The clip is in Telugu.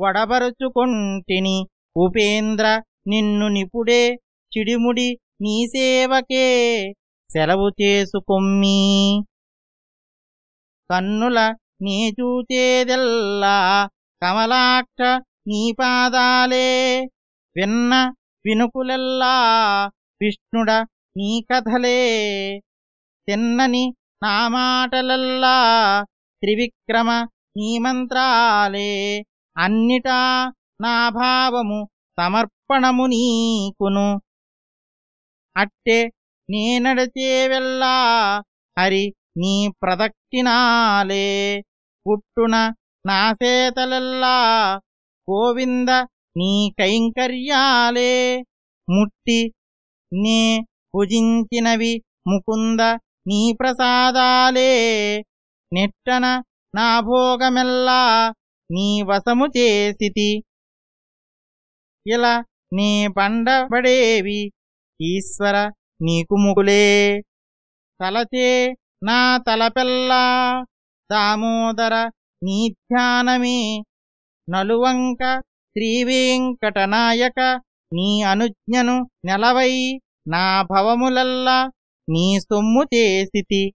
వడబరుచుకొంటిని. ఉపేంద్ర నిన్ను నిపుడే చిడిముడి నీ సేవకే సెలవు చేసుకొమ్మీ. కన్నుల నీ చూచేదెల్లా కమలాక్ష నీ పాదాలే. విన్న వినుకులెల్లా విష్ణుడ నీ కథలే. తిన్నని నా మాటలల్లా త్రివిక్రమ నీ మంత్రాలే. అన్నిటా నాభావము సమర్పణము నీకును. అట్టే నేనడచేవెల్లా హరి నీ ప్రదక్షిణాలే. పుట్టున నాసేతలెల్లా గోవింద నీ కైంకర్యాలే. ముట్టి నే భుజించినవి ముకుంద నీ ప్రసాదాలే. నెట్టన నా భోగమెల్లా నీ వశము చేసితి. ఇలా నీ పండబడేవి ఈశ్వర నీకు ముగులే తలచే నా తలపెల్లా. దామోదర నీ ధ్యానమే. నలువంక శ్రీవేంకటనాయక నీ అనుజ్ఞను నెలవై. నా భవములల్లా నీ సొమ్ము చేసితి.